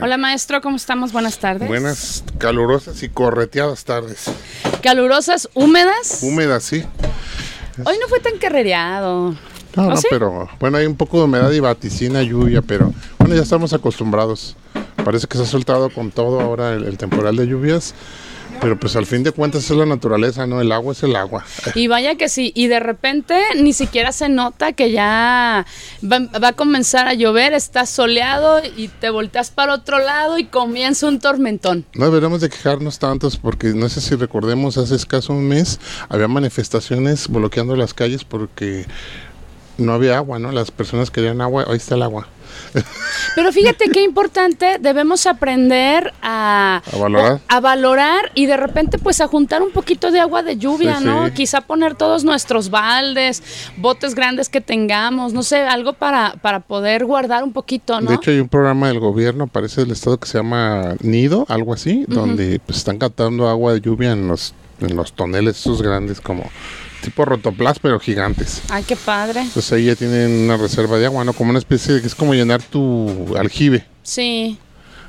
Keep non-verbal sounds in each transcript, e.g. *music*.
Hola maestro, ¿cómo estamos? Buenas tardes. Buenas, calurosas y correteadas tardes. Calurosas, húmedas. Húmedas, sí. Hoy no fue tan carrereado. No, ¿Oh, no, sí? pero bueno, hay un poco de humedad y vaticina, lluvia, pero bueno, ya estamos acostumbrados. Parece que se ha soltado con todo ahora el, el temporal de lluvias, pero pues al fin de cuentas es la naturaleza, ¿no? El agua es el agua. Y vaya que sí, y de repente ni siquiera se nota que ya va, va a comenzar a llover, está soleado y te volteas para otro lado y comienza un tormentón. No deberíamos de quejarnos tantos porque no sé si recordemos hace escaso un mes había manifestaciones bloqueando las calles porque no había agua, ¿no? Las personas querían agua, ahí está el agua. Pero fíjate qué importante, debemos aprender a, A valorar. a valorar y de repente pues a juntar un poquito de agua de lluvia, Sí, ¿no? sí. Quizá poner todos nuestros baldes, botes grandes que tengamos, no sé, algo para, para poder guardar un poquito, ¿no? De hecho hay un programa del gobierno, parece del estado que se llama Nido, algo así, donde pues, están captando agua de lluvia en los en los toneles esos grandes como tipo rotoplas pero gigantes. Ay, qué padre. Entonces ahí ya tienen una reserva de agua, ¿no? Como una especie de que es como llenar tu aljibe. Sí.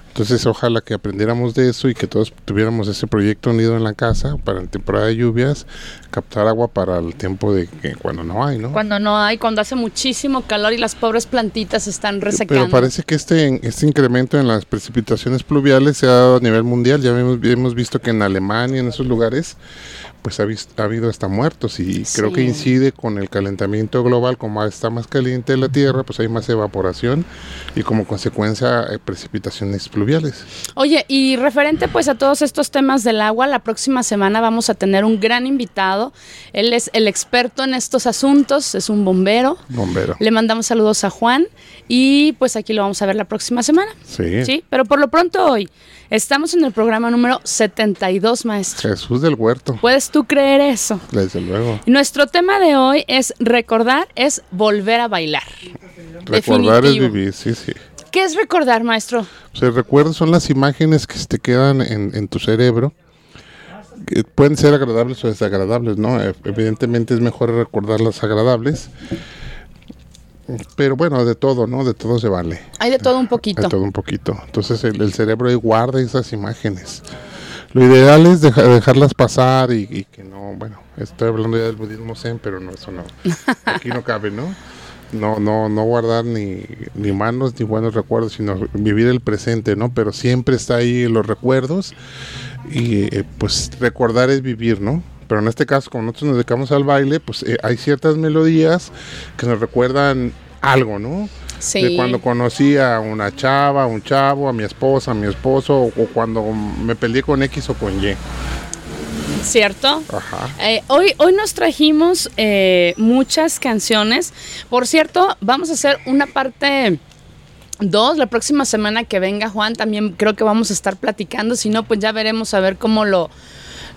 Entonces ojalá que aprendiéramos de eso y que todos tuviéramos ese proyecto unido en la casa para en temporada de lluvias, captar agua para el tiempo de que cuando no hay, ¿no? Cuando no hay, cuando hace muchísimo calor y las pobres plantitas están resecando. Pero parece que este, este incremento en las precipitaciones pluviales se ha dado a nivel mundial. Ya hemos, hemos visto que en Alemania, en esos lugares, pues ha, vis- ha habido hasta muertos y creo que incide con el calentamiento global. Como está más caliente la Tierra, pues hay más evaporación y como consecuencia eh, precipitaciones pluviales. Oye, y referente pues a todos estos temas del agua, la próxima semana vamos a tener un gran invitado. Él es el experto en estos asuntos, es un bombero. Bombero. Le mandamos saludos a Juan y pues aquí lo vamos a ver la próxima semana. Sí. Sí, pero por lo pronto hoy estamos en el programa número 72, maestro. Jesús del Huerto, ¿Puedes tú creer eso? desde luego. Nuestro tema de hoy es recordar, es volver a bailar. Recordar es vivir, sí, sí. ¿Qué es recordar, maestro? El recuerdo son las imágenes que se te quedan en, en tu cerebro. que pueden ser agradables o desagradables, ¿no? E- Evidentemente es mejor recordar las agradables. Pero bueno, de todo, ¿no? De todo se vale. Hay de todo un poquito. De todo un poquito. Entonces el, el cerebro ahí guarda esas imágenes. Lo ideal es deja- dejarlas pasar y, y que no, bueno, estoy hablando ya del budismo zen, pero no, eso no. *laughs* Aquí no cabe, ¿no? No, no, no guardar ni, ni malos ni buenos recuerdos, sino vivir el presente, ¿no? Pero siempre está ahí los recuerdos y eh, pues recordar es vivir, ¿no? Pero en este caso, como nosotros nos dedicamos al baile, pues eh, hay ciertas melodías que nos recuerdan algo, ¿no? Sí. de cuando conocí a una chava, a un chavo, a mi esposa, a mi esposo, o, o cuando me peleé con X o con Y. ¿Cierto? Ajá. Eh, hoy, hoy nos trajimos eh, muchas canciones. Por cierto, vamos a hacer una parte 2 la próxima semana que venga Juan. También creo que vamos a estar platicando. Si no, pues ya veremos a ver cómo lo,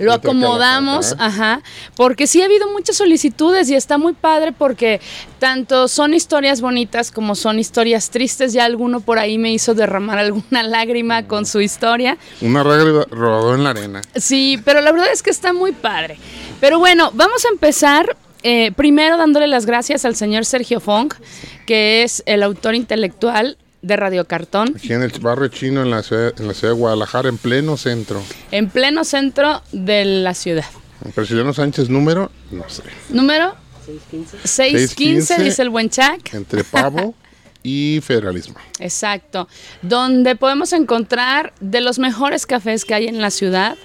lo acomodamos. Ajá. Porque sí ha habido muchas solicitudes y está muy padre porque tanto son historias bonitas como son historias tristes. Ya alguno por ahí me hizo derramar alguna *laughs* lágrima con su historia. Una regla rodó en la arena. Sí, pero la verdad es que está muy padre. Pero bueno, vamos a empezar eh, primero dándole las gracias al señor Sergio Fong, que es el autor intelectual de Radio Cartón, Aquí en el barrio chino, en la ciudad, en la ciudad de Guadalajara, en pleno centro. en pleno centro de la ciudad. Presidiano Sánchez, número, no sé, Número 615, 615, dice el buen Chac. entre pavo *laughs* y federalismo. Exacto, donde podemos encontrar de los mejores cafés que hay en la ciudad,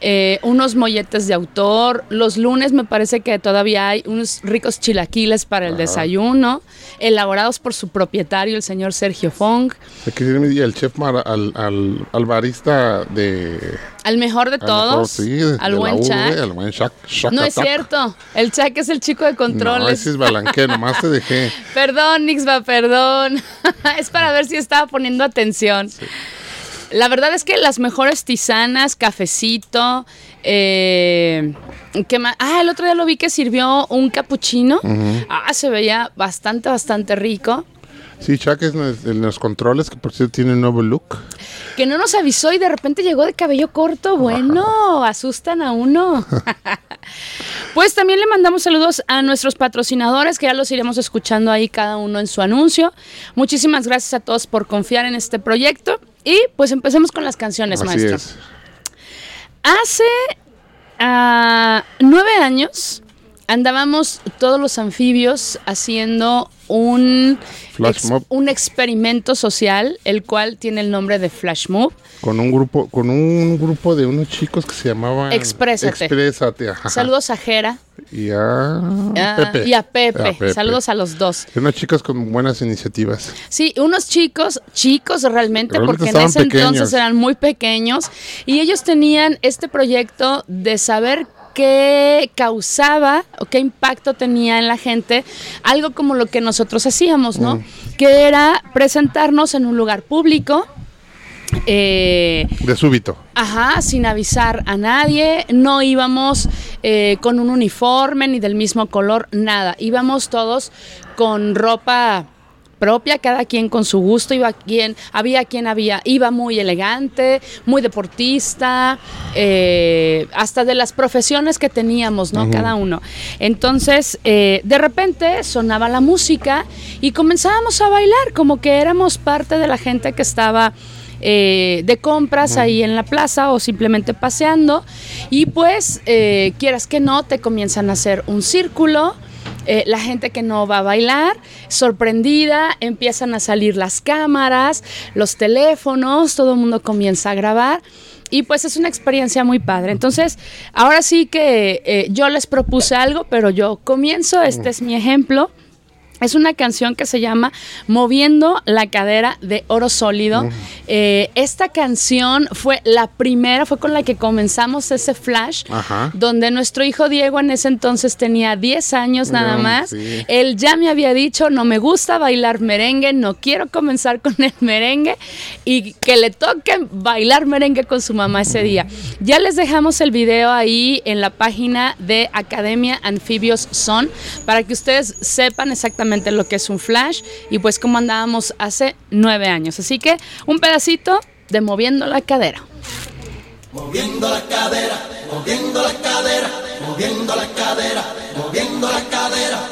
eh, unos molletes de autor, los lunes me parece que todavía hay unos ricos chilaquiles para el Ajá. desayuno, elaborados por su propietario, el señor Sergio Fong, Aquí tiene mi- el chef al, al, al barista de... al mejor de a lo todos, mejor, sí, de- al de buen UV, Chac. al buen No es cierto, el Chac es el chico de No, controles. ese es Balanqué, nomás te dejé. *laughs* Perdón, Nixba, perdón. *laughs* es para ver si estaba poniendo atención. La verdad es que las mejores tisanas, cafecito, eh, ¿qué más? Ah, el otro día lo vi que sirvió un capuchino. Ah, se veía bastante, bastante rico. Sí, Chuck es en los controles, que por cierto tiene un nuevo look. Que no nos avisó y de repente llegó de cabello corto. Bueno, asustan a uno. *laughs* pues también le mandamos saludos a nuestros patrocinadores, que ya los iremos escuchando ahí cada uno en su anuncio. Muchísimas gracias a todos por confiar en este proyecto. Y pues empecemos con las canciones, Así maestro. es. Hace ah, nueve años andábamos todos los anfibios haciendo un, Flash mob. un experimento social, el cual tiene el nombre de Flash Mob. Con un grupo, con un grupo de unos chicos que se llamaban Exprésate. Exprésate, ajá. Saludos a Jera Y a ah, Pepe. y a Pepe. A Pepe. Saludos a los dos. Unos chicos con buenas iniciativas. Sí, unos chicos, chicos realmente, Realmente porque en ese pequeños. entonces eran muy pequeños y ellos tenían este proyecto de saber qué causaba o qué impacto tenía en la gente, algo como lo que nosotros hacíamos, ¿no? Mm. Que era presentarnos en un lugar público. eh, De súbito. Ajá, sin avisar a nadie, no íbamos eh, con un uniforme ni del mismo color, nada. Íbamos todos con ropa propia, cada quien con su gusto, iba quien, había quien había, iba muy elegante, muy deportista, eh, hasta de las profesiones que teníamos, ¿no? Cada uno. Entonces, eh, de repente sonaba la música y comenzábamos a bailar, como que éramos parte de la gente que estaba eh, de compras ahí en la plaza o simplemente paseando. Y pues, quieras que no, te comienzan a hacer un círculo. Eh, la gente que no va a bailar, sorprendida, empiezan a salir las cámaras, los teléfonos, todo el mundo comienza a grabar. Y pues es una experiencia muy padre. Entonces, ahora sí que eh, yo les propuse algo, pero yo comienzo, este es mi ejemplo. Es una canción que se llama Moviendo la cadera de oro sólido. Eh, esta canción fue la primera, fue con la que comenzamos ese flash, Ajá. donde nuestro hijo Diego en ese entonces tenía 10 años nada No, más. sí. Él ya me había dicho, no me gusta bailar merengue, no quiero comenzar con el merengue y que le toque bailar merengue con su mamá ese día. Ya les dejamos el video ahí en la página de Academia Anfibios Son para que ustedes sepan exactamente lo que es un flash y pues cómo andábamos hace nueve años. Así que un pedacito de moviendo la cadera. Moviendo la cadera, moviendo la cadera, moviendo la cadera, moviendo la cadera,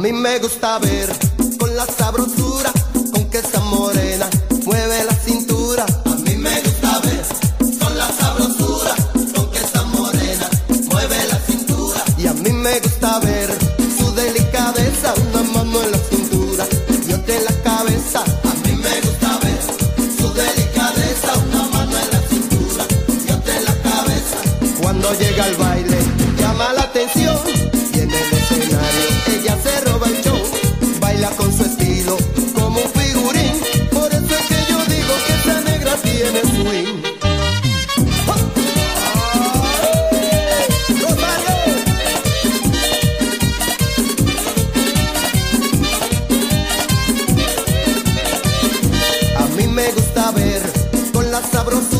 mí me gusta ver con la sabrosura sabrosura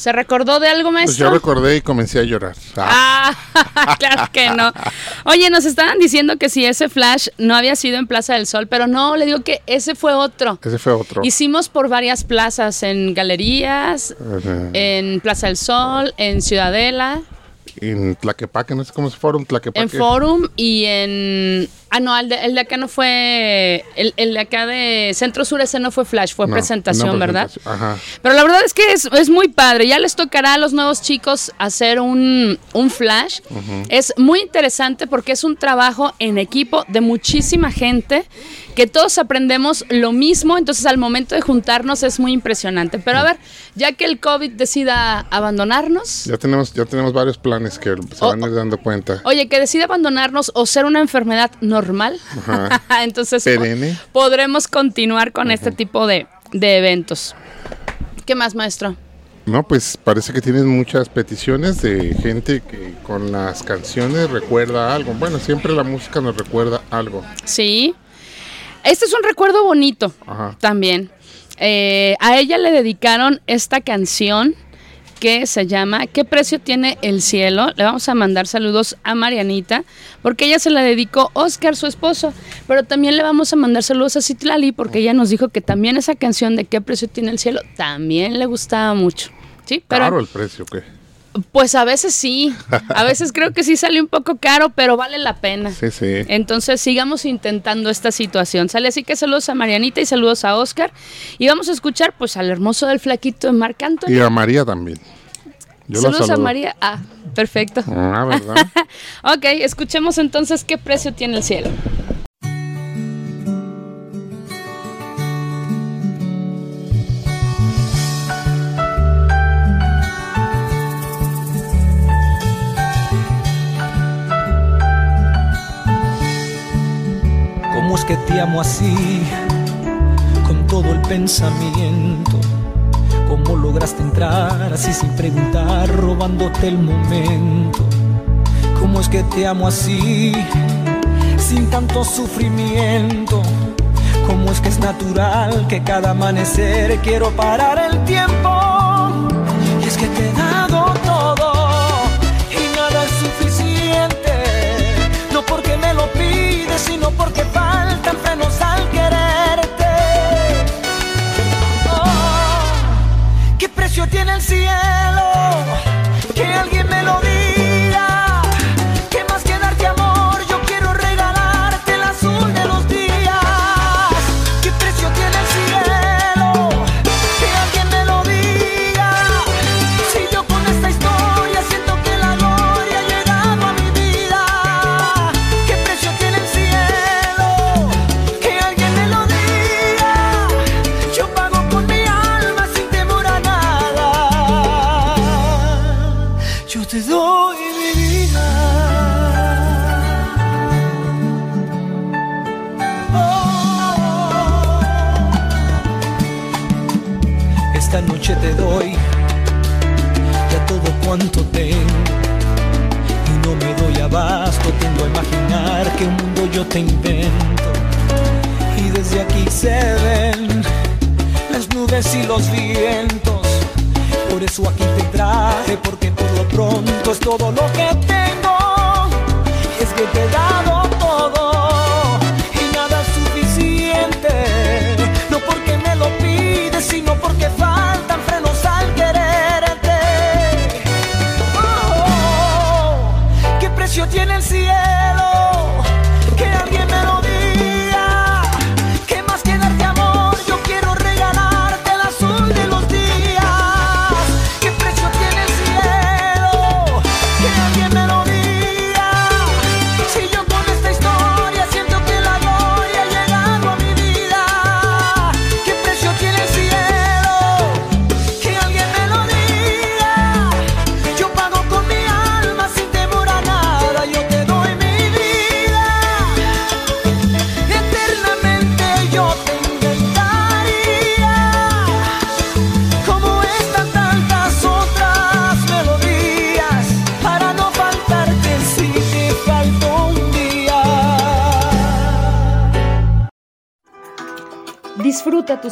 ¿Se recordó de algo, Pues maestro? yo recordé y comencé a llorar. Ah, Ah, *laughs* claro que no. Oye, nos estaban diciendo que si ese flash no había sido en Plaza del Sol, pero no, le digo que ese fue otro. ese fue otro. Hicimos por varias plazas, en galerías, en Plaza del Sol, en Ciudadela, en Tlaquepaque, no sé cómo se fueron, Tlaquepaque. en Forum y en... Ah, no, el de, el de acá no fue... El, el de acá de Centro Sur ese no fue flash, fue No, presentación, ¿verdad? Ajá. Pero la verdad es que es, es muy padre. Ya les tocará a los nuevos chicos hacer un, un flash. Es muy interesante porque es un trabajo en equipo de muchísima gente que todos aprendemos lo mismo. Entonces al momento de juntarnos es muy impresionante. Pero a ver, ya que el COVID decida abandonarnos, Ya tenemos, ya tenemos varios planes que se Oh, van a ir dando cuenta. oye, que decida abandonarnos o ser una enfermedad normal, Ajá. *laughs* entonces podremos continuar con este tipo de, de eventos. ¿Qué más, maestro? No, pues parece que tienes muchas peticiones de gente que con las canciones recuerda algo. Bueno, siempre la música nos recuerda algo. Sí. Este es un recuerdo bonito Ajá. también. Eh, a ella le dedicaron esta canción que se llama ¿Qué precio tiene el cielo? Le vamos a mandar saludos a Marianita porque ella se la dedicó Oscar, su esposo, pero también le vamos a mandar saludos a Citlali porque ella nos dijo que también esa canción de ¿Qué precio tiene el cielo? también le gustaba mucho. Sí, Claro el precio, ¿qué? Pues a veces sí, a veces creo que sí sale un poco caro, pero vale la pena. Sí, sí. Entonces sigamos intentando esta situación. Sale así que saludos a Marianita y saludos a Oscar. Y vamos a escuchar pues al hermoso del flaquito de Marc Anthony. Y a María también. Yo saludos a. María. Ah, perfecto. Ah, ¿verdad? *laughs* ok, escuchemos entonces qué precio tiene el cielo. ¿Cómo es que te amo así? Con todo el pensamiento. ¿Cómo lograste entrar así sin preguntar, robándote el momento? ¿Cómo es que te amo así? Sin tanto sufrimiento. ¿Cómo es que es natural que cada amanecer quiero parar el tiempo? Y es que te he dado todo y nada es suficiente. No porque me lo pides, sino porque tiene el cielo? Todo lo que tengo. Es que te he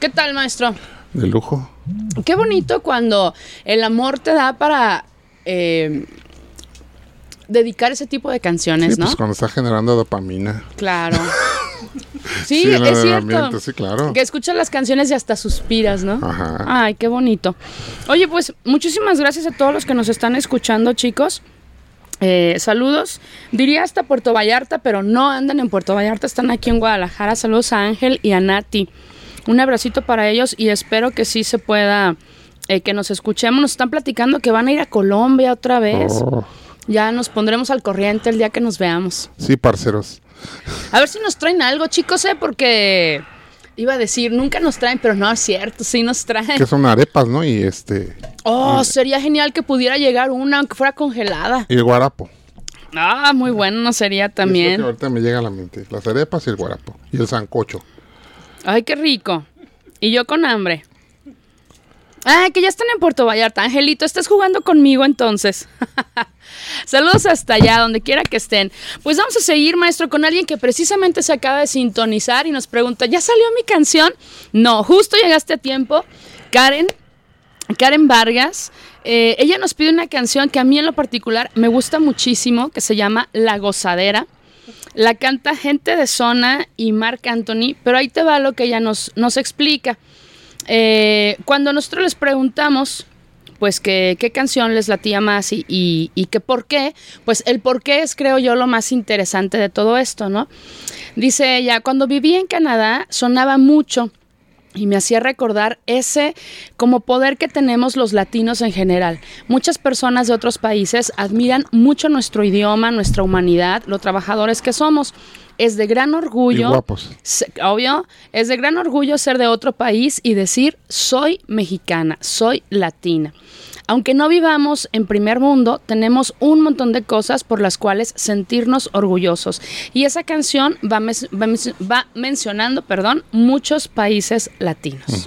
¿Qué tal, maestro? De lujo. Qué bonito cuando el amor te da para eh, dedicar ese tipo de canciones, Sí, ¿no? pues cuando está generando dopamina. Claro. *laughs* Sí, es cierto. sí, claro. Que escuchas las canciones y hasta suspiras, ¿no? Ajá. Ay, qué bonito. Oye, pues muchísimas gracias a todos los que nos están escuchando, chicos. Eh, saludos. Diría hasta Puerto Vallarta, pero no andan en Puerto Vallarta, están aquí en Guadalajara. Saludos a Ángel y a Nati. Un abracito para ellos y espero que sí se pueda, eh, que nos escuchemos. Nos están platicando que van a ir a Colombia otra vez. Oh, Ya nos pondremos al corriente el día que nos veamos. sí, parceros. A ver si nos traen algo, chicos, ¿eh? Porque iba a decir, nunca nos traen, pero no es cierto, sí nos traen. Que son arepas, ¿no? Y este. Oh, sería genial que pudiera llegar una, aunque fuera congelada. Y el guarapo. Ah, muy bueno no sería Es lo que también. ahorita me llega a la mente. Las arepas y el guarapo. Y el sancocho. Ay, qué rico. Y yo con hambre. Ah, que ya están en Puerto Vallarta. Angelito, estás jugando conmigo entonces. *laughs* Saludos hasta allá, donde quiera que estén. Pues vamos a seguir, maestro, con alguien que precisamente se acaba de sintonizar y nos pregunta, ¿ya salió mi canción? No, justo llegaste a tiempo. Karen, Karen Vargas, eh, ella nos pide una canción que a mí en lo particular me gusta muchísimo, que se llama La Gozadera. La canta gente de zona y Marc Anthony, pero ahí te va lo que ella nos, nos explica. Eh, cuando nosotros les preguntamos, pues, que, qué canción les latía más y, y, y por qué, pues el por qué es, creo yo, lo más interesante de todo esto, ¿no? Dice ella, cuando viví en Canadá sonaba mucho y me hacía recordar ese como poder que tenemos los latinos en general. Muchas personas de otros países admiran mucho nuestro idioma, nuestra humanidad, lo trabajadores que somos. Es de gran orgullo. Y guapos. Obvio, es de gran orgullo ser de otro país y decir soy mexicana, soy latina. Aunque no vivamos en primer mundo, tenemos un montón de cosas por las cuales sentirnos orgullosos. Y esa canción va, mes- va mes- va mencionando, perdón, muchos países latinos.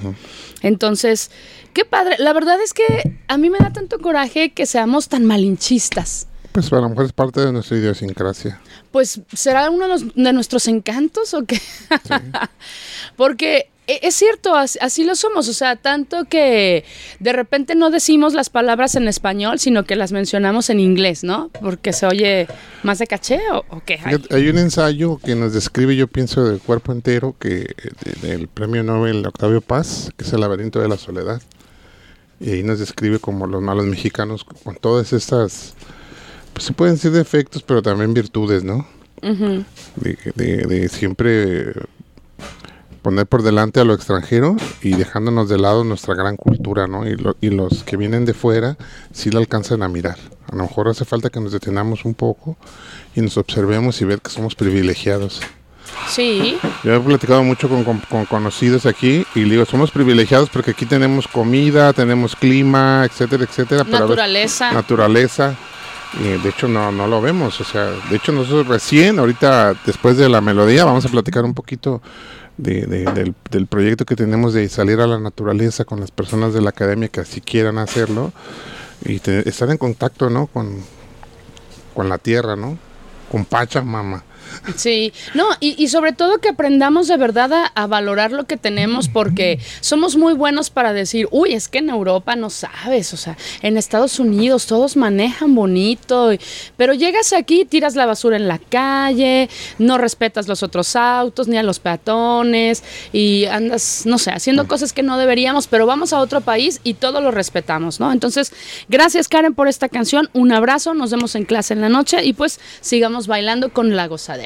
Entonces, qué padre. La verdad es que a mí me da tanto coraje que seamos tan malinchistas. Pues a lo mejor es parte de nuestra idiosincrasia. Pues, ¿será uno de, los- de nuestros encantos o qué? *laughs* Porque es cierto, as- así lo somos. O sea, tanto que de repente no decimos las palabras en español, sino que las mencionamos en inglés, ¿no? Porque se oye más de caché o, o qué. Ay, Fíjate, Hay un ensayo que nos describe, yo pienso, del cuerpo entero, que de- del premio Nobel Octavio Paz, que es el laberinto de la soledad. Y ahí nos describe como los malos mexicanos con todas estas, pues se pueden decir defectos, pero también virtudes, ¿no? de- de siempre poner por delante a lo extranjero y dejándonos de lado nuestra gran cultura, ¿no? Y, lo- y los que vienen de fuera sí la alcanzan a mirar. A lo mejor hace falta que nos detenamos un poco y nos observemos y ver que somos privilegiados. Sí, Yo he platicado mucho con, con- con conocidos aquí y digo, somos privilegiados porque aquí tenemos comida, tenemos clima, etcétera, etcétera. pero naturaleza. naturaleza. Y de hecho no, no lo vemos. O sea, de hecho nosotros recién, ahorita después de la melodía, vamos a platicar un poquito de- de- del, del proyecto que tenemos de salir a la naturaleza con las personas de la academia que así quieran hacerlo y te- estar en contacto, ¿no? Con, con la tierra, ¿no? Con Pachamama. Sí, no, y, sobre todo que aprendamos de verdad a, valorar lo que tenemos porque somos muy buenos para decir, uy, es que en Europa no sabes, o sea, en Estados Unidos todos manejan bonito, pero llegas aquí tiras la basura en la calle, no respetas los otros autos ni a los peatones y andas, no sé, haciendo cosas que no deberíamos, pero vamos a otro país y todo lo respetamos, ¿no? Entonces, gracias Karen por esta canción, un abrazo, nos vemos en clase en la noche y pues sigamos bailando con la gozadera.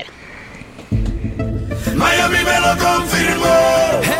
Miami me lo confirmó.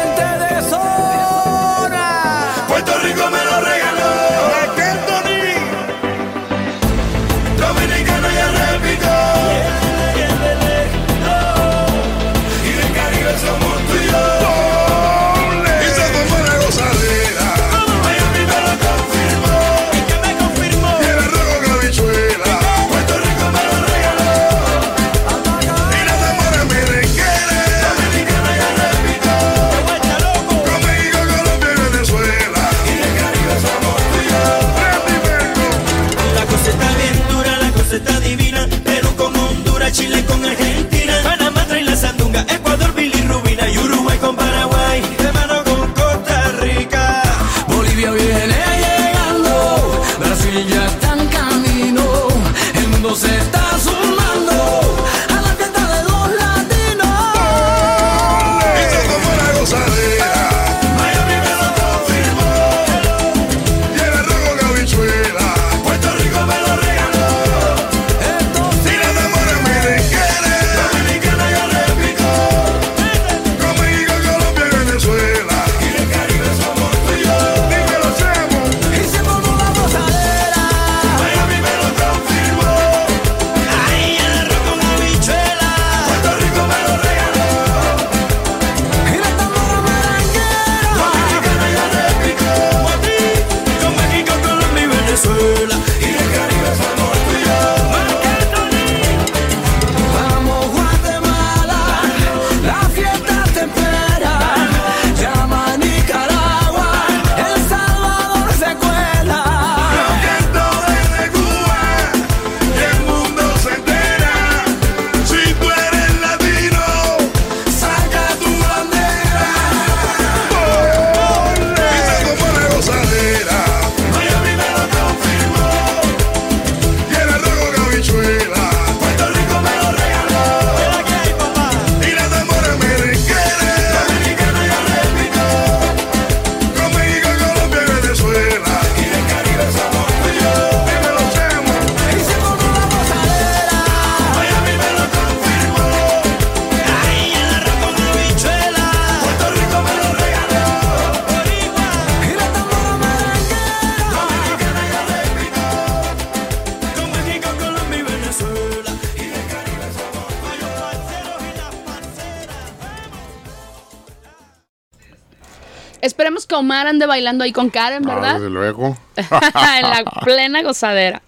Omar ande bailando ahí con Karen, Ah, ¿verdad? desde luego. *laughs* en la plena gozadera.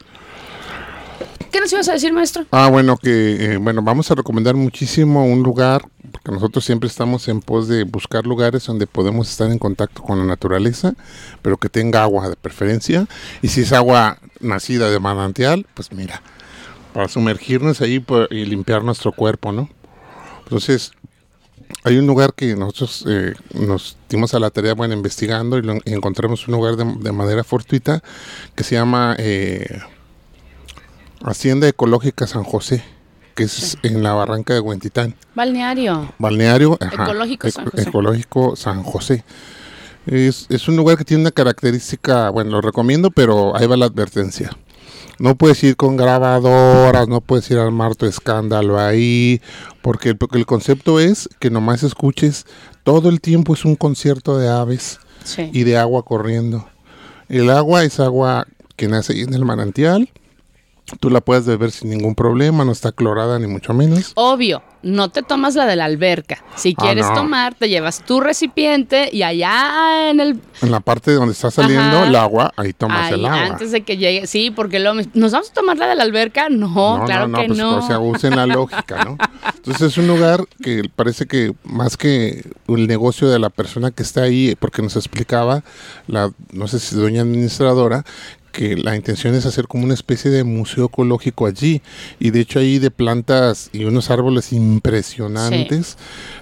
¿Qué nos ibas a decir, maestro? Ah, bueno, que eh, bueno, vamos a recomendar muchísimo un lugar, porque nosotros siempre estamos en pos de buscar lugares donde podemos estar en contacto con la naturaleza, pero que tenga agua de preferencia. Y si es agua nacida de manantial, pues mira, para sumergirnos ahí pues, y limpiar nuestro cuerpo, ¿no? Entonces, hay un lugar que nosotros eh, nos dimos a la tarea, bueno, investigando y, lo- y encontramos un lugar de, de manera fortuita que se llama eh, Hacienda Ecológica San José, que es en la barranca de Huentitán. Balneario. Balneario ajá, Ecológico San eco- José. Ecológico San José. Es, es un lugar que tiene una característica, bueno, lo recomiendo, pero ahí va la advertencia. No puedes ir con grabadoras, no puedes ir al marto escándalo ahí, porque el, porque el concepto es que nomás escuches, todo el tiempo es un concierto de aves Sí. y de agua corriendo. El agua es agua que nace en el manantial, tú la puedes beber sin ningún problema, no está clorada ni mucho menos. Obvio, no te tomas la de la alberca. Si Ah, quieres no. tomar, te llevas tu recipiente y allá en el En la parte donde está saliendo Ajá. el agua, ahí tomas Ahí, el agua. antes de que llegue, sí, porque me- nos vamos a tomar la de la alberca, no, claro que pues, no. O sea, usen la lógica, ¿no? Entonces es un lugar que parece que más que el negocio de la persona que está ahí, porque nos explicaba la, no sé si doña administradora, que la intención es hacer como una especie de museo ecológico allí. Y de hecho ahí de plantas y unos árboles impresionantes.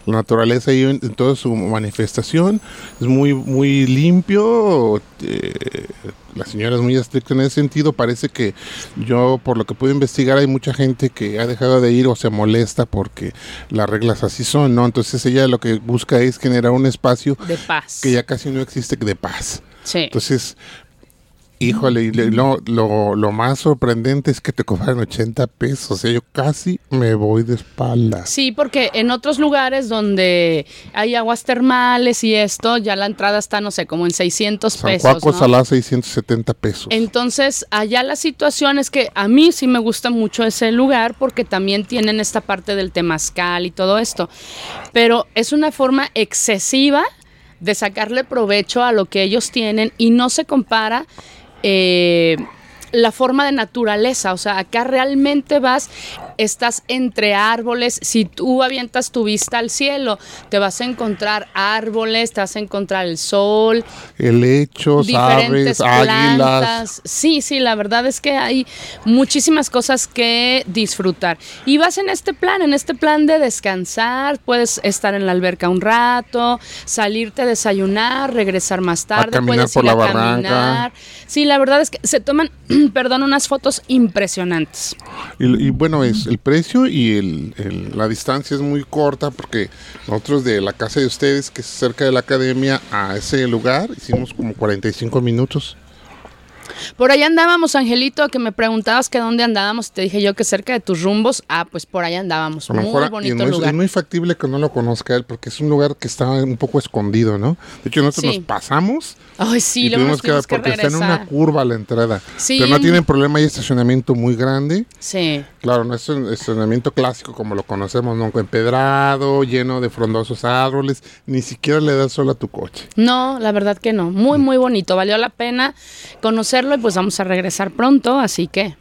La naturaleza ahí en, en toda su manifestación es muy muy limpio eh, la señora es muy estricta en ese sentido. Parece que yo por lo que puedo investigar hay mucha gente que ha dejado de ir o se molesta porque las reglas así son no entonces ella lo que busca es generar un espacio De paz. que ya casi no existe de paz. Sí. entonces, híjole, y lo, lo, lo más sorprendente es que te cobran 80 pesos. O sea, yo casi me voy de espaldas. Sí, porque en otros lugares donde hay aguas termales y esto, ya la entrada está, no sé, como en 600 San pesos. Juaco ¿no? Salá, 670 pesos. Entonces, allá la situación es que a mí sí me gusta mucho ese lugar porque también tienen esta parte del temazcal y todo esto. Pero es una forma excesiva de sacarle provecho a lo que ellos tienen y no se compara eh, la forma de naturaleza. O sea, acá realmente vas, estás entre árboles. Si tú avientas tu vista al cielo, te vas a encontrar árboles, te vas a encontrar el sol, Helechos, diferentes aves, águilas. plantas. Sí, sí, la verdad es que hay muchísimas cosas que disfrutar. Y vas en este plan, en este plan de descansar, puedes estar en la alberca un rato, salirte a desayunar, regresar más tarde, caminar puedes por ir la a barranca. caminar. Sí, la verdad es que se toman, *clears throat* perdón, unas fotos impresionantes. Y, y bueno, es el precio y la distancia es muy corta porque nosotros de la casa de ustedes, que es cerca de la academia, a ese lugar hicimos como 45 minutos. Por allá andábamos, Angelito, que me preguntabas que dónde andábamos. Te dije yo que cerca de tus rumbos. Ah, pues por allá andábamos. Lo Muy mejor y bonito no lugar. es muy factible que no lo conozca él porque es un lugar que está un poco escondido, ¿no? De hecho, nosotros Sí. nos pasamos Ay, sí, y luego tuvimos que, porque está en una curva a la entrada. Sí. Pero no tienen problema, hay estacionamiento muy grande. Sí. Claro, no es un estacionamiento clásico como lo conocemos, ¿no? Empedrado, lleno de frondosos árboles, ni siquiera le das sol a tu coche. No, la verdad que no. Muy, muy bonito. Valió la pena conocerlo y pues vamos a regresar pronto. Así que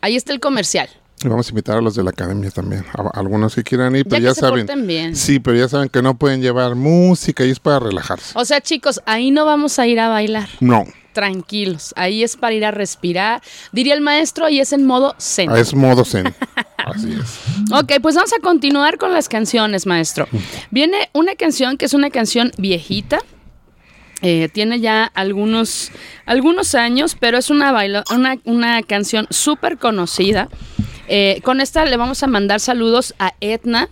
ahí está el comercial. Y vamos a invitar a los de la academia también, a, algunos que quieran ir, Ya pero ya, se saben. bien. Sí, pero ya saben que no pueden llevar música y es para relajarse. O sea, chicos, ahí no vamos a ir a bailar. No, Tranquilos. Ahí es para ir a respirar. Diría el maestro, y es en modo zen. es modo zen. Así es. *laughs* Ok, pues vamos a continuar con las canciones, maestro. Viene una canción que es una canción viejita. Eh, tiene ya algunos, algunos años, pero es una, baila- una, una canción súper conocida. Eh, con esta le vamos a mandar saludos a Etna.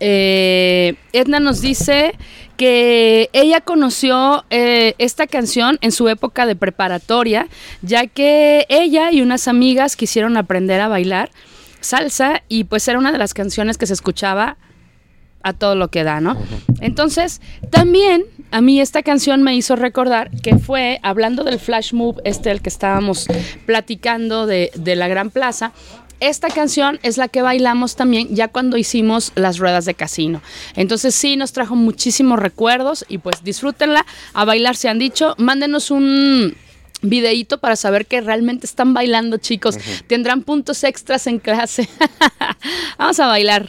Eh, Edna nos dice que ella conoció eh, esta canción en su época de preparatoria, ya que ella y unas amigas quisieron aprender a bailar salsa y pues era una de las canciones que se escuchaba a todo lo que da, ¿no? Entonces, también a mí esta canción me hizo recordar que fue, hablando del flash move, este el que estábamos platicando de, de la Gran Plaza, esta canción es la que bailamos también ya cuando hicimos las ruedas de casino. Entonces sí, nos trajo muchísimos recuerdos y pues disfrútenla. A bailar se han dicho. Mándenos un videíto para saber que realmente están bailando, chicos. Tendrán puntos extras en clase. *laughs* Vamos a bailar.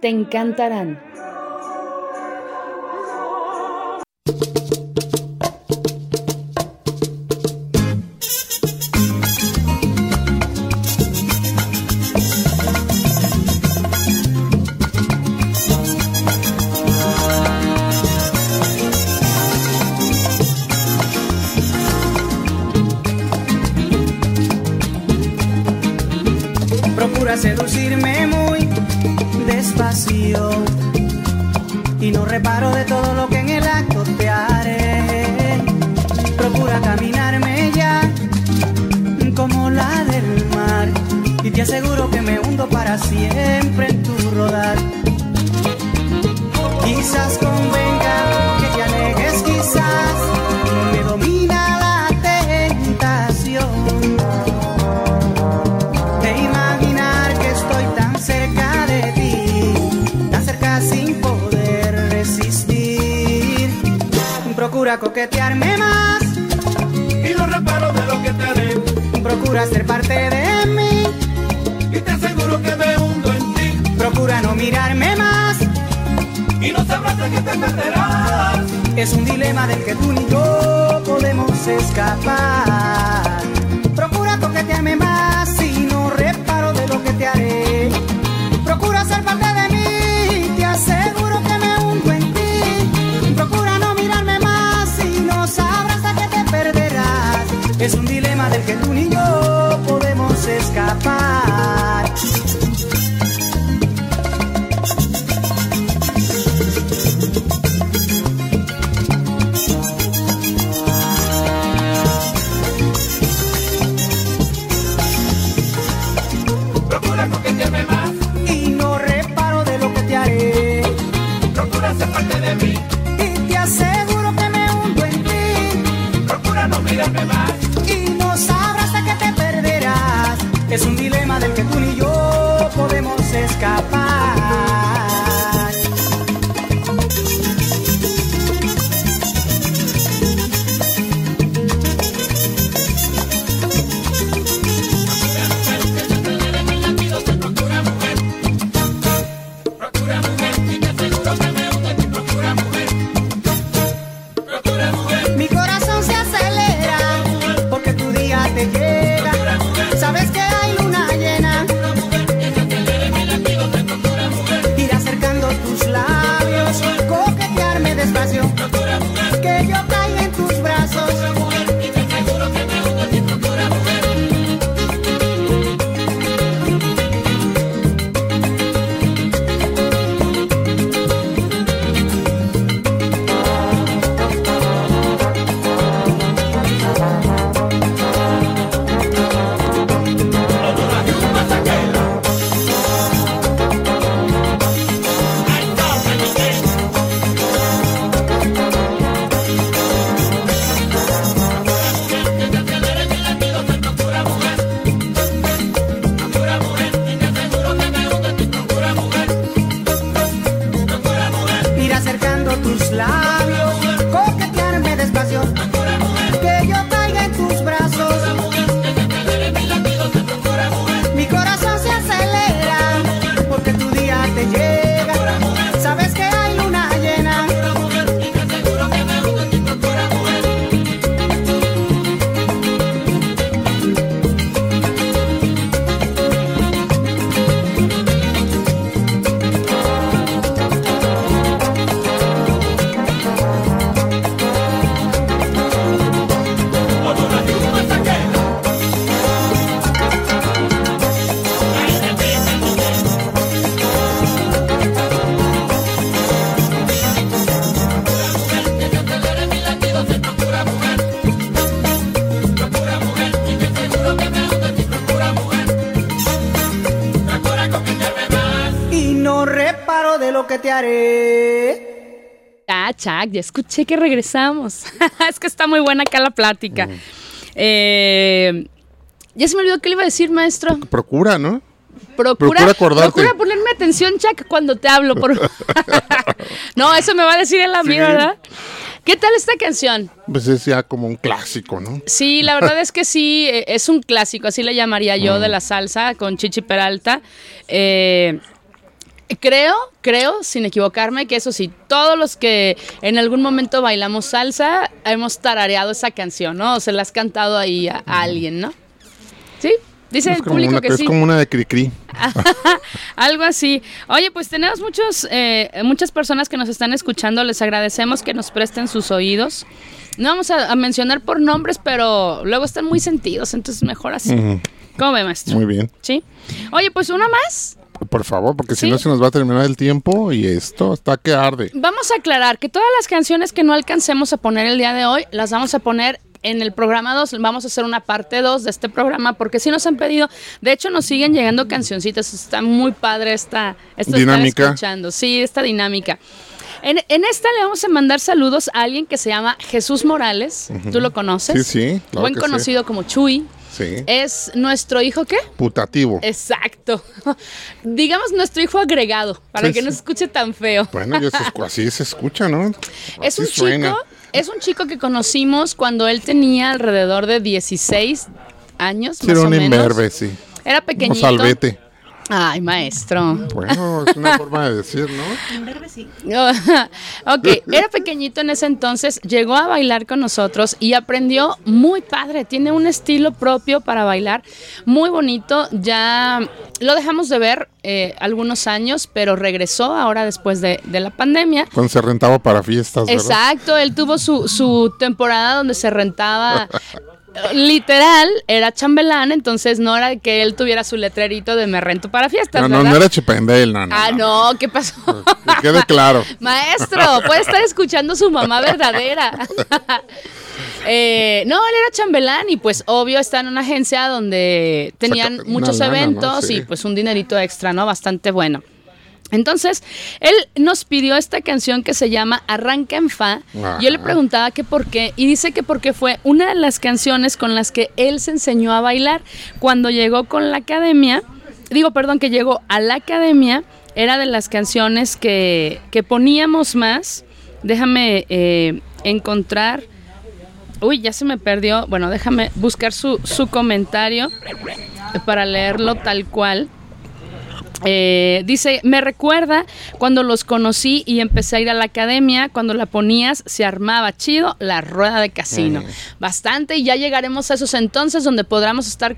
Te encantarán. Procura coquetearme más Y no reparo de lo que te haré. procura ser parte de mí, Y te aseguro que me hundo en ti. procura no mirarme más. Y no sabrás de qué te perderás. Es un dilema del que tú ni yo podemos escapar. Procura coquetearme más y no reparo de lo que te haré. Es un dilema del que tú ni yo podemos escapar. Escapar. Haré. Ah, Chuck, ya escuché que regresamos. *laughs* es que está muy buena acá la plática. Mm. Eh, ya se me olvidó qué le iba a decir, maestro. Procura, ¿no? Procura, Procura acordarte. procura ponerme atención, Chuck, cuando te hablo. Por... *laughs* *laughs* no, eso me va a decir él a mí, Sí. ¿verdad? ¿Qué tal esta canción? Pues es ya como un clásico, ¿no? Sí, la verdad es que sí, eh, es un clásico, así le llamaría yo, de la salsa con Chichi Peralta. Eh, creo, creo, sin equivocarme, que eso sí, todos los que en algún momento bailamos salsa, hemos tarareado esa canción, ¿no? O se la has cantado ahí a, a alguien, ¿no? ¿Sí? Dice Es el público una, que es sí. como una de Cricri. *laughs* Algo así. Oye, pues tenemos muchos, eh, muchas personas que nos están escuchando. Les agradecemos que nos presten sus oídos. No vamos a, a mencionar por nombres, pero luego están muy sentidos, entonces mejor así. ¿Cómo ve, maestro? Muy bien. Sí. Oye, pues una más. Por favor, porque si no se nos va a terminar el tiempo y esto está que arde. Vamos a aclarar que todas las canciones que no alcancemos a poner el día de hoy, las vamos a poner en el programa 2. Vamos a hacer una parte 2 de este programa porque sí nos han pedido. De hecho, nos siguen llegando cancioncitas. Está muy padre esta, esta Dinámica. escuchando. Sí, esta dinámica. En, en esta le vamos a mandar saludos a alguien que se llama Jesús Morales. ¿Tú lo conoces? Sí, sí, claro Buen sí. conocido como Chuy. Sí. Es nuestro hijo, ¿qué? Putativo. Exacto. *laughs* Digamos nuestro hijo agregado, para Sí, que no se escuche tan feo. Bueno, yo se así se escucha, ¿no? *laughs* Es un suena. chico, es un chico que conocimos cuando él tenía alrededor de 16 años, Sí, más era o un menos. imberbe, sí. Era pequeñito. salvete. Ay, maestro. Bueno, es una forma de decir, ¿no? *laughs* ok, era pequeñito en ese entonces, llegó a bailar con nosotros y aprendió muy padre. Tiene un estilo propio para bailar, muy bonito. Ya lo dejamos de ver eh, algunos años, pero regresó ahora después de, de la pandemia. Cuando se rentaba para fiestas, ¿verdad? Exacto, él tuvo su, su temporada donde se rentaba. *laughs* Literal, era chambelán, entonces no era que él tuviera su letrerito de me rento para fiestas. No, no, ¿verdad? no era Chipendale, no, no. Ah, no, ¿qué pasó? Que quede claro. *laughs* Maestro, puede estar escuchando su mamá verdadera. *laughs* Eh, no, él era chambelán y pues obvio está en una agencia donde tenían Saca muchos lana, ¿no? eventos Sí. y pues un dinerito extra, ¿no? Bastante bueno. Entonces, él nos pidió esta canción que se llama Arranca en Fa. Yo le preguntaba que por qué y dice que porque fue una de las canciones con las que él se enseñó a bailar cuando llegó con la academia. Digo, perdón, que llegó a la academia. Era de las canciones que, que poníamos más. Déjame eh, encontrar. Uy, ya se me perdió. Bueno, déjame buscar su, su comentario para leerlo tal cual. Eh, dice, me recuerda cuando los conocí y empecé a ir a la academia, cuando la ponías se armaba chido la rueda de casino. Bastante y ya llegaremos a esos entonces donde podremos estar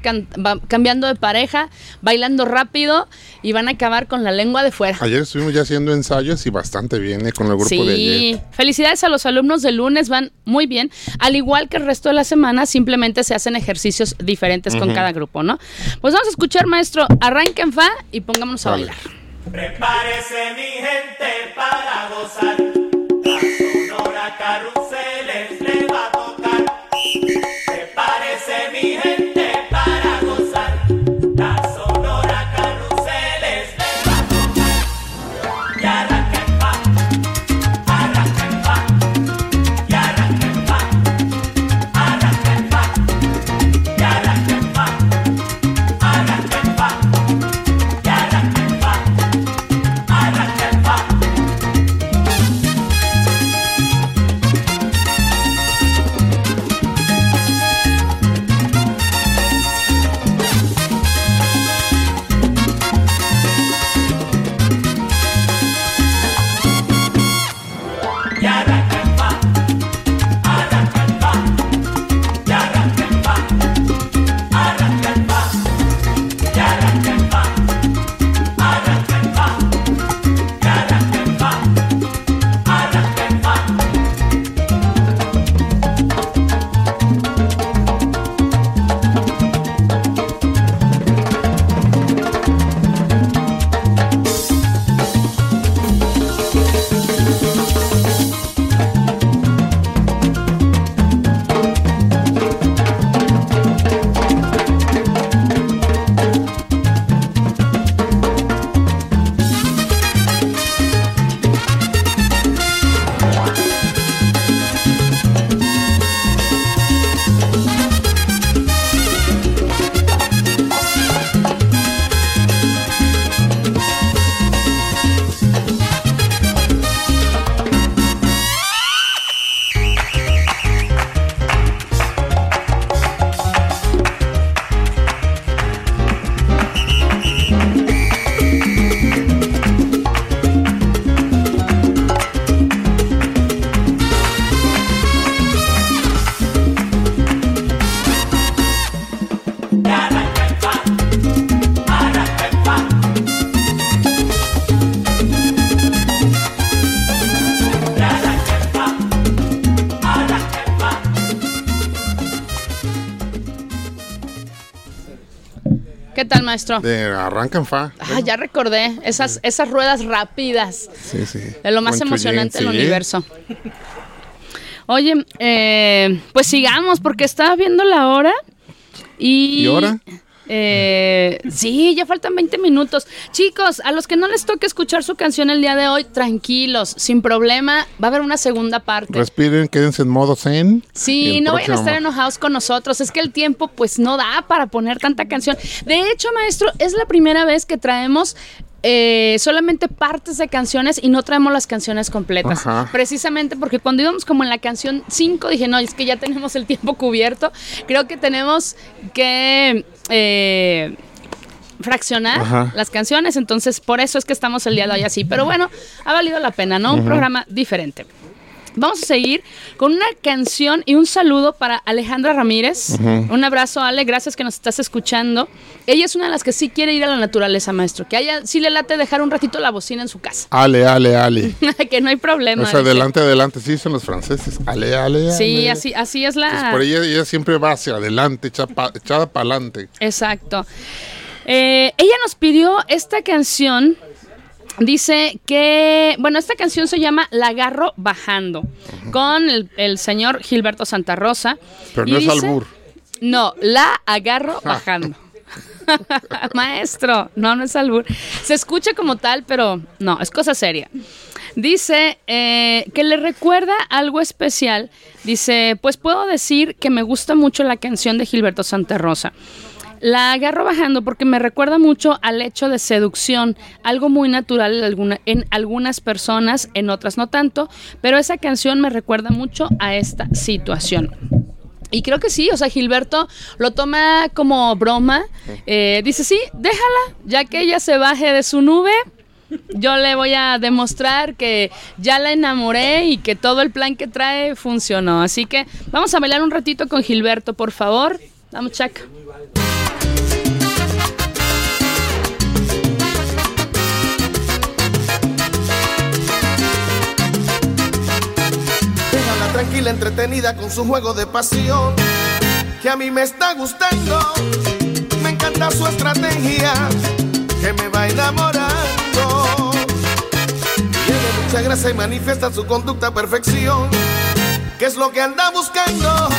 cambiando de pareja, bailando rápido y van a acabar con la lengua de fuera. Ayer estuvimos ya haciendo ensayos y bastante bien eh, con el grupo de ayer. Felicidades a los alumnos de lunes, van muy bien. Al igual que el resto de la semana, simplemente se hacen ejercicios diferentes con cada grupo, ¿no? Pues vamos a escuchar, maestro, arranquen fa y pongámonos a bailar. Prepárese mi gente para gozar. La sonora carruseles tal, maestro? De arranca en fa. Ah, ya recordé esas, esas ruedas rápidas. Sí, sí. De lo más emocionante del sí. universo. Oye, eh, pues sigamos, porque estaba viendo la hora y... ¿Y hora? Eh, sí, ya faltan 20 minutos. Chicos, a los que no les toque escuchar su canción el día de hoy, tranquilos, sin problema, va a haber una segunda parte. Respiren, quédense en modo zen. Sí, no vayan a próximo- estar enojados con nosotros. Es que el tiempo, pues, no da para poner tanta canción. De hecho, maestro, es la primera vez que traemos eh, solamente partes de canciones y no traemos las canciones completas. Ajá. Precisamente porque cuando íbamos como en la canción 5, dije, no, es que ya tenemos el tiempo cubierto. Creo que tenemos que. Eh, fraccionar Ajá. las canciones, entonces por eso es que estamos el día de hoy así, pero bueno, ha valido la pena, ¿no? Un programa diferente. Vamos a seguir con una canción y un saludo para Alejandra Ramírez. Un abrazo, Ale, gracias que nos estás escuchando. Ella es una de las que sí quiere ir a la naturaleza, maestro. Que a ella sí le late dejar un ratito la bocina en su casa. Ale, ale, ale. *laughs* que no hay problema. O sea, adelante, adelante. Sí, son los franceses. Ale, ale, ale. Sí, así, así es la. por ella, ella siempre va hacia adelante, echada para adelante. Exacto. Eh, ella nos pidió esta canción. Dice que, bueno, esta canción se llama La agarro bajando, con el, el señor Gilberto Santa Rosa. Pero Y no es dice- albur. No, la agarro bajando. *laughs* Maestro, no, no es albur. Se escucha como tal, pero no, es cosa seria. Dice eh, que le recuerda algo especial. Dice, pues puedo decir que me gusta mucho la canción de Gilberto Santa Rosa. La agarro bajando porque me recuerda mucho al hecho de seducción, algo muy natural en, alguna- en algunas personas, en otras no tanto, pero esa canción me recuerda mucho a esta situación. Y creo que sí, o sea, Gilberto lo toma como broma. Eh, dice, sí, déjala, ya que ella se baje de su nube, yo le voy a demostrar que ya la enamoré y que todo el plan que trae funcionó. Así que vamos a bailar un ratito con Gilberto, por favor. Vamos, chaca. Tranquila, entretenida con su juego de pasión, que a mí me está gustando. Me encanta su estrategia, que me va enamorando. Tiene mucha gracia y manifiesta su conducta a perfección, que es lo que anda buscando.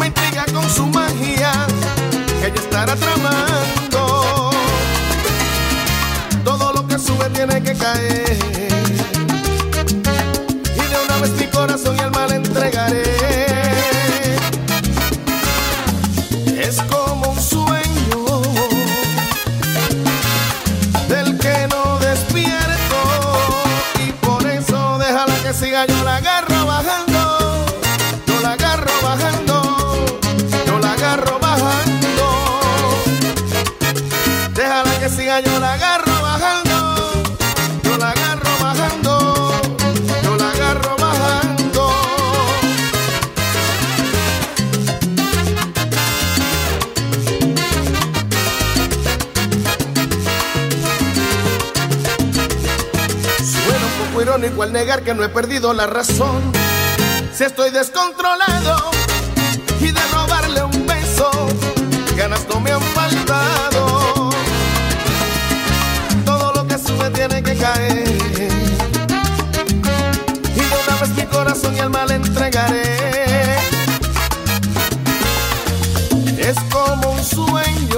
Me intriga con su magia, que ella estará tramando. Todo lo que sube tiene que caer. Mi alma le entregaré. Es como un sueño del que no despierto. Y por eso déjala que siga, yo la agarro bajando. Yo la agarro bajando. Yo la agarro bajando. Déjala que siga, yo la agarro irónico al negar que no he perdido la razón. Si estoy descontrolado y de robarle un beso, ganas no me han faltado. Todo lo que sube tiene que caer. Y de una vez mi corazón y alma le entregaré. Es como un sueño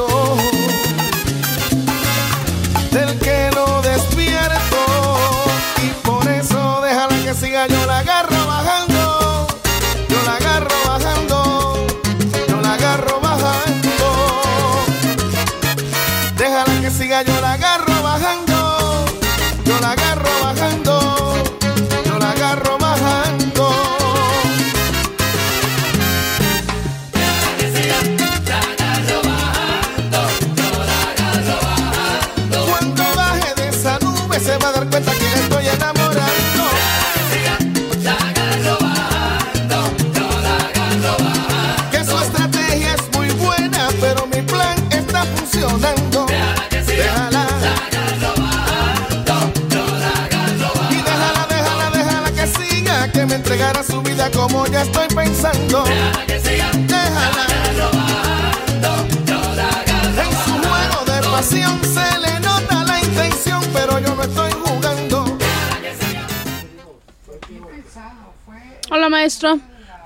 maestro.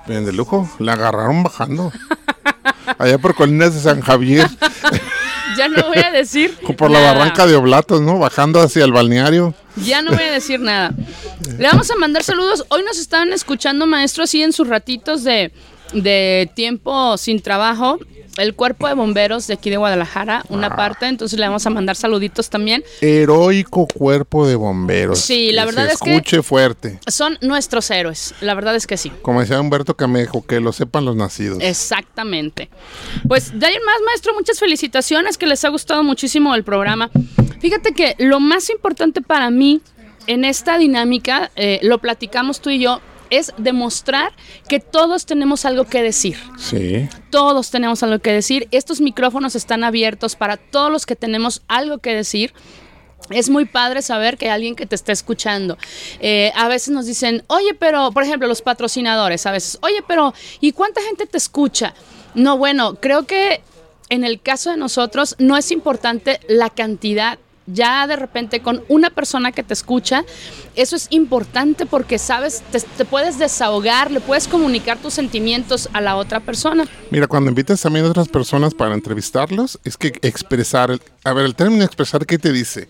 Bien de lujo, la agarraron bajando. Allá por colinas de San Javier, *laughs* Ya no voy a decir. por la barranca de Oblatos, ¿no? Bajando hacia el balneario. Ya no voy a decir nada. Le vamos a mandar saludos. Hoy nos estaban escuchando, maestro, así en sus ratitos de, de tiempo sin trabajo. El cuerpo de bomberos de aquí de Guadalajara, una Ah. parte. Entonces le vamos a mandar saluditos también. Heroico cuerpo de bomberos. Sí, la verdad se es que- escuche fuerte. Son nuestros héroes. La verdad es que sí. Como decía Humberto Camejo, que lo sepan los nacidos. Exactamente. Pues de ahí en más, maestro, muchas felicitaciones, que les ha gustado muchísimo el programa. Fíjate que lo más importante para mí en esta dinámica, eh, lo platicamos tú y yo, es demostrar que todos tenemos algo que decir. Sí. Todos tenemos algo que decir. Estos micrófonos están abiertos para todos los que tenemos algo que decir. Es muy padre saber que hay alguien que te está escuchando. Eh, a veces nos dicen, oye, pero, por ejemplo, los patrocinadores, a veces, oye, pero, ¿y cuánta gente te escucha? No, bueno, creo que en el caso de nosotros no es importante la cantidad. Ya de repente con una persona que te escucha, eso es importante porque sabes, te, puedes desahogar, le puedes comunicar tus sentimientos a la otra persona. Mira, cuando invitas también a otras personas para entrevistarlos, es que expresar, a ver, el término expresar, ¿qué te dice?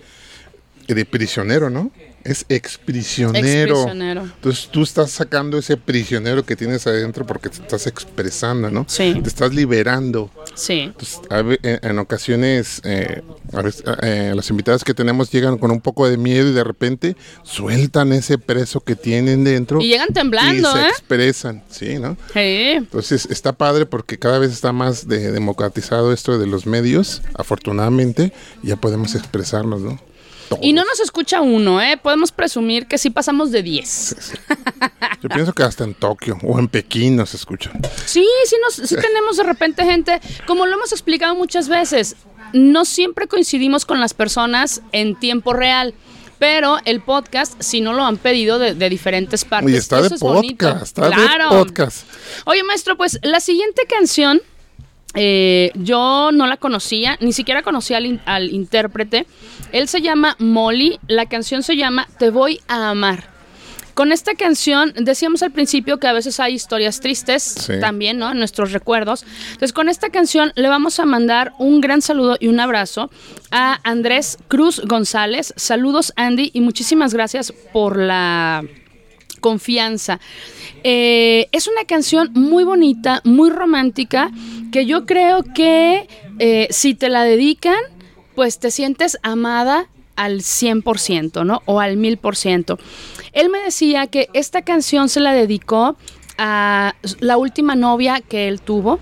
De prisionero, ¿no? Es exprisionero. Exprisionero. Entonces tú estás sacando ese prisionero que tienes adentro porque te estás expresando, ¿no? Sí. Te estás liberando. Sí. Entonces, ve- en, en ocasiones, eh, a veces, eh, las invitadas que tenemos llegan con un poco de miedo y de repente sueltan ese preso que tienen dentro. Y llegan temblando, y se ¿eh? expresan, sí, ¿no? Sí. Entonces está padre porque cada vez está más de- democratizado esto de los medios, afortunadamente, ya podemos expresarnos, ¿no? Y no nos escucha uno, ¿eh? Podemos presumir que sí pasamos de 10. Yo pienso que hasta en Tokio o en Pekín nos escuchan. Sí, sí, nos, sí tenemos de repente gente, como lo hemos explicado muchas veces, no siempre coincidimos con las personas en tiempo real. Pero el podcast, si no lo han pedido de, de diferentes partes. Y está de eso es bonito. podcast, está Claro. de podcast. Oye, maestro, pues la siguiente canción eh, yo no la conocía, ni siquiera conocía al, in- al intérprete. Él se llama Molly, la canción se llama Te voy a amar. Con esta canción decíamos al principio que a veces hay historias tristes Sí. también, ¿no? En nuestros recuerdos. Entonces con esta canción le vamos a mandar un gran saludo y un abrazo a Andrés Cruz González. Saludos Andy y muchísimas gracias por la confianza. Eh, es una canción muy bonita, muy romántica, que yo creo que eh, si te la dedican, pues te sientes amada al 100%, ¿no? O al 1000%. Él me decía que esta canción se la dedicó a la última novia que él tuvo,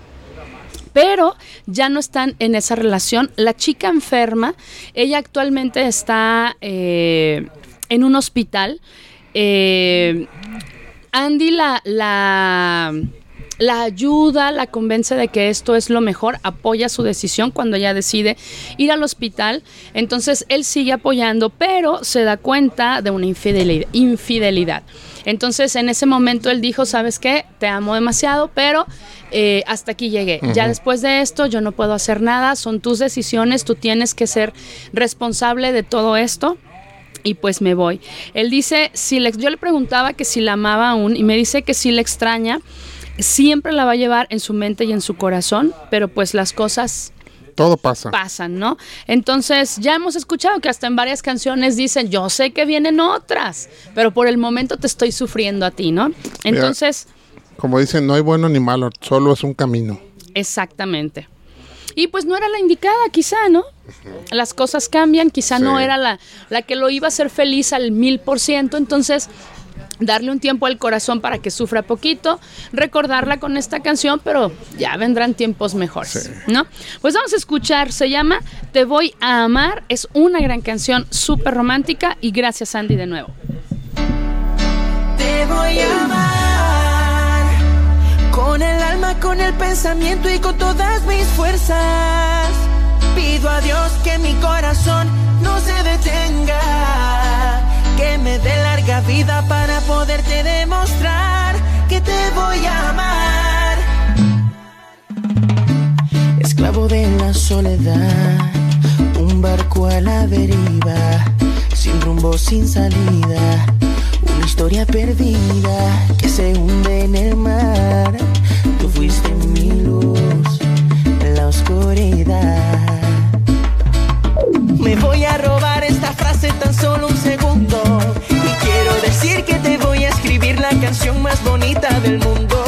pero ya no están en esa relación. La chica enferma, ella actualmente está eh, en un hospital. Eh, Andy la, la, la ayuda, la convence de que esto es lo mejor, apoya su decisión cuando ella decide ir al hospital. Entonces él sigue apoyando, pero se da cuenta de una infidelidad. infidelidad. Entonces en ese momento él dijo, ¿sabes qué? Te amo demasiado, pero eh, hasta aquí llegué. Ya después de esto yo no puedo hacer nada, son tus decisiones, tú tienes que ser responsable de todo esto y pues me voy. Él dice, si le, yo le preguntaba que si la amaba aún y me dice que si la extraña, siempre la va a llevar en su mente y en su corazón, pero pues las cosas Todo pasa. pasan, ¿no? Entonces ya hemos escuchado que hasta en varias canciones dicen, yo sé que vienen otras, pero por el momento te estoy sufriendo a ti, ¿no? Entonces, Como dicen, no hay bueno ni malo, solo es un camino. exactamente. Y pues no era la indicada, quizá, ¿no? Las cosas cambian, quizá no era la, la que lo iba a hacer feliz al mil por ciento, entonces darle un tiempo al corazón para que sufra poquito, recordarla con esta canción, pero ya vendrán tiempos mejores, ¿no? Pues vamos a escuchar, se llama Te voy a amar, es una gran canción, súper romántica y gracias Andy de nuevo. Te voy a amar con el alma, con el pensamiento y con todas mis fuerzas. Pido a Dios que mi corazón no se detenga, que me dé larga vida para poderte demostrar que te voy a amar. Esclavo de la soledad, Un barco a la deriva, sin rumbo, sin salida. Historia perdida que se hunde en el mar. Tú fuiste mi luz la oscuridad. Me voy a robar esta frase tan solo un segundo. Y quiero decir que te voy a escribir la canción más bonita del mundo.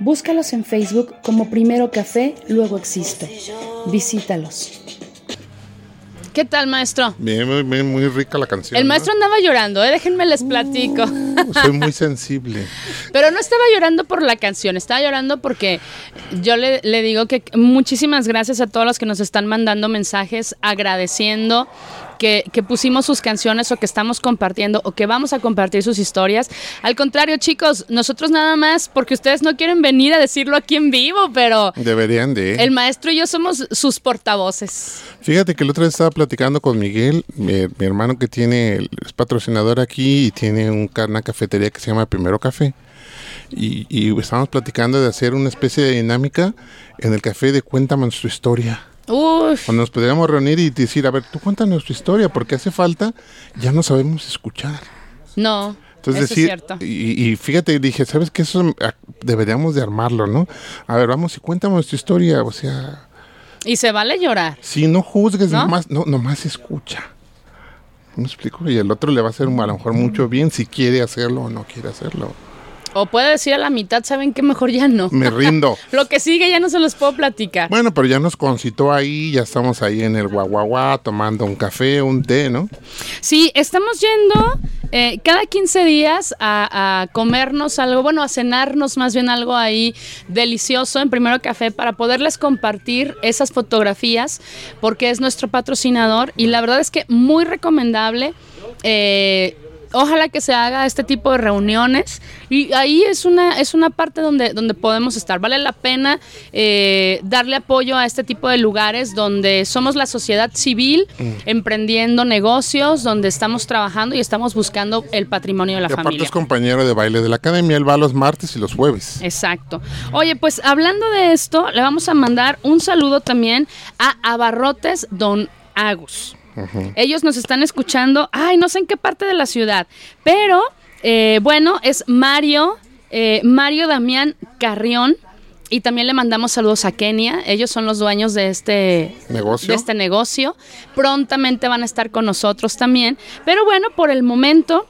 Búscalos en Facebook como Primero Café, luego Existo. Visítalos. ¿Qué tal, maestro? Bien, muy, bien, muy rica la canción. El ¿no? maestro andaba llorando, ¿eh? déjenme les platico. Uh, soy muy sensible. *laughs* Pero no estaba llorando por la canción, estaba llorando porque yo le, le digo que muchísimas gracias a todos los que nos están mandando mensajes agradeciendo que, que pusimos sus canciones o que estamos compartiendo o que vamos a compartir sus historias. Al contrario, chicos, nosotros nada más porque ustedes no quieren venir a decirlo aquí en vivo, pero Deberían de. el maestro y yo somos sus portavoces. Fíjate que el otro día estaba platicando con Miguel, mi, mi hermano que tiene, es patrocinador aquí y tiene un, una cafetería que se llama Primero Café. Y, y estábamos platicando de hacer una especie de dinámica en el café de Cuéntame tu historia. Uf, Cuando nos podríamos reunir y decir, a ver, tú cuéntanos tu historia, porque hace falta, ya no sabemos escuchar. no. Entonces eso decir, es cierto. y, y fíjate, dije, ¿sabes qué? Eso ah, deberíamos de armarlo, ¿no? A ver, vamos y cuéntame tu historia, o sea, Y se vale llorar. si no juzgues, ¿No? nomás, no, nomás escucha. ¿Me explico? Y el otro le va a hacer a lo mejor mucho bien si quiere hacerlo o no quiere hacerlo. O puede decir a la mitad, ¿saben qué? Mejor ya no. Me rindo. *laughs* Lo que sigue ya no se los puedo platicar. Bueno, pero ya nos concitó ahí, ya estamos ahí en el guaguaguá tomando un café, un té, ¿no? Sí, estamos yendo eh, cada 15 días a, a comernos algo, bueno, a cenarnos más bien algo ahí delicioso en Primero Café para poderles compartir esas fotografías porque es nuestro patrocinador y la verdad es que muy recomendable. eh, Ojalá que se haga este tipo de reuniones y ahí es una es una parte donde donde podemos estar. Vale la pena eh, darle apoyo a este tipo de lugares donde somos la sociedad civil emprendiendo negocios, donde estamos trabajando y estamos buscando el patrimonio de la y aparte familia. es compañero de baile de la academia, él va los martes y los jueves. Exacto. Oye, pues hablando de esto, le vamos a mandar un saludo también a Abarrotes Don Agus. Ellos nos están escuchando, ay, no sé en qué parte de la ciudad, pero eh, bueno, es Mario, eh, Mario Damián Carrión. Y también le mandamos saludos a Kenia. Ellos son los dueños de este ¿Negocio? De este negocio. Prontamente van a estar con nosotros también. Pero bueno, por el momento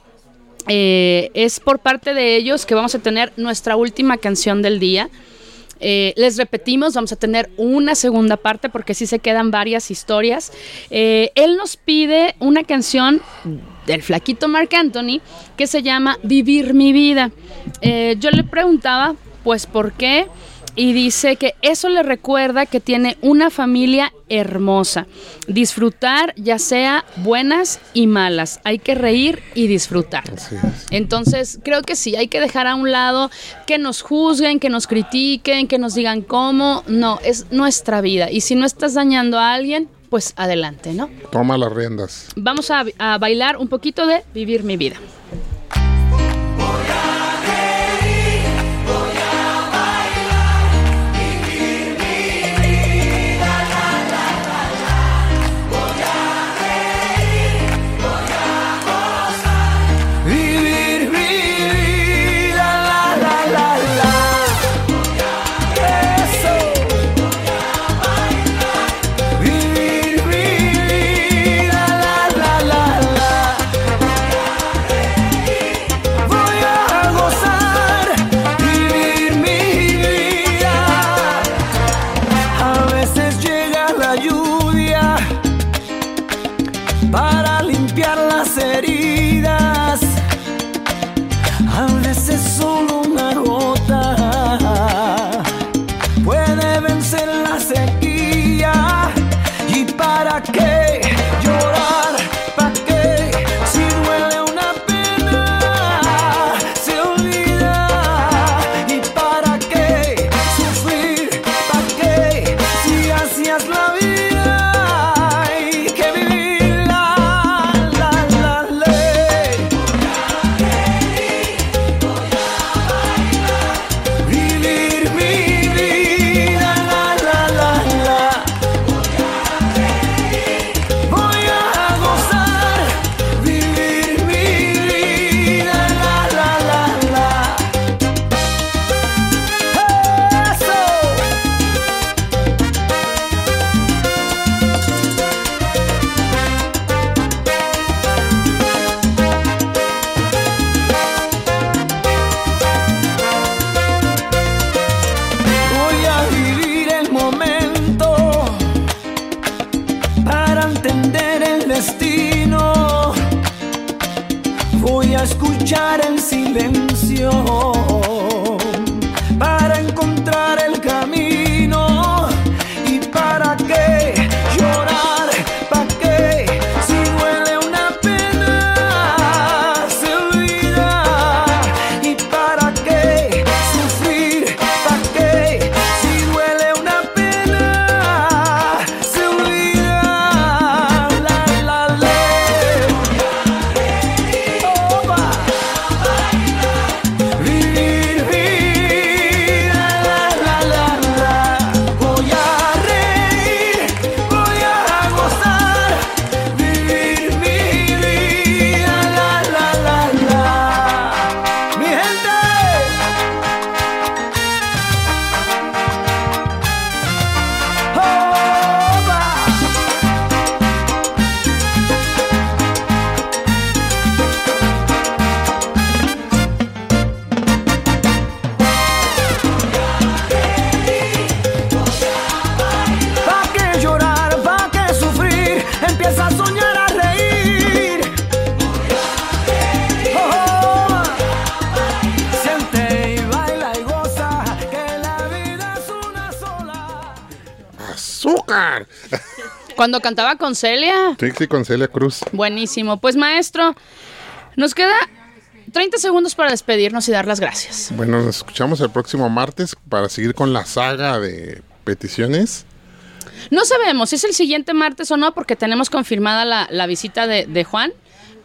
eh, es por parte de ellos que vamos a tener nuestra última canción del día. Eh, les repetimos, vamos a tener una segunda parte porque sí se quedan varias historias. Eh, él nos pide una canción del flaquito Mark Anthony que se llama Vivir mi vida. Eh, yo le preguntaba, pues, ¿por qué? Y dice que eso le recuerda que tiene una familia hermosa. Disfrutar ya sea buenas y malas. Hay que reír y disfrutar. Entonces, creo que sí, hay que dejar a un lado que nos juzguen, que nos critiquen, que nos digan cómo. No, es nuestra vida. Y si no estás dañando a alguien, pues adelante, ¿no? Toma las riendas. Vamos a, a bailar un poquito de Vivir mi vida. Para limpiar las heridas. A veces solo Cuando cantaba con Celia, Trixie con Celia Cruz. buenísimo. Pues maestro, nos queda 30 segundos para despedirnos y dar las gracias. Bueno, nos escuchamos el próximo martes para seguir con la saga de peticiones. No sabemos si es el siguiente martes o no, porque tenemos confirmada la, la visita de, de Juan.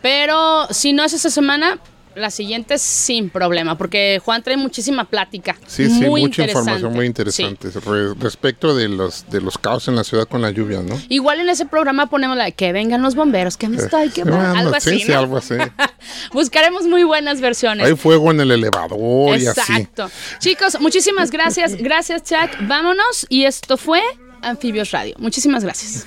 Pero si no es esa semana, la siguiente sin problema, porque Juan trae muchísima plática. Sí, sí, muy mucha información muy Sí. interesante re- respecto de los de los caos en la ciudad con la lluvia, ¿no? Igual en ese programa ponemos la de que vengan los bomberos, que me estoy quemando. Bueno, Algo sí, así. sí, ¿no? algo así. *laughs* Buscaremos muy buenas versiones. Hay fuego en el elevador y así. Exacto. Chicos, muchísimas gracias. Gracias, Chuck. Vámonos. Y esto fue Anfibios Radio. Muchísimas gracias.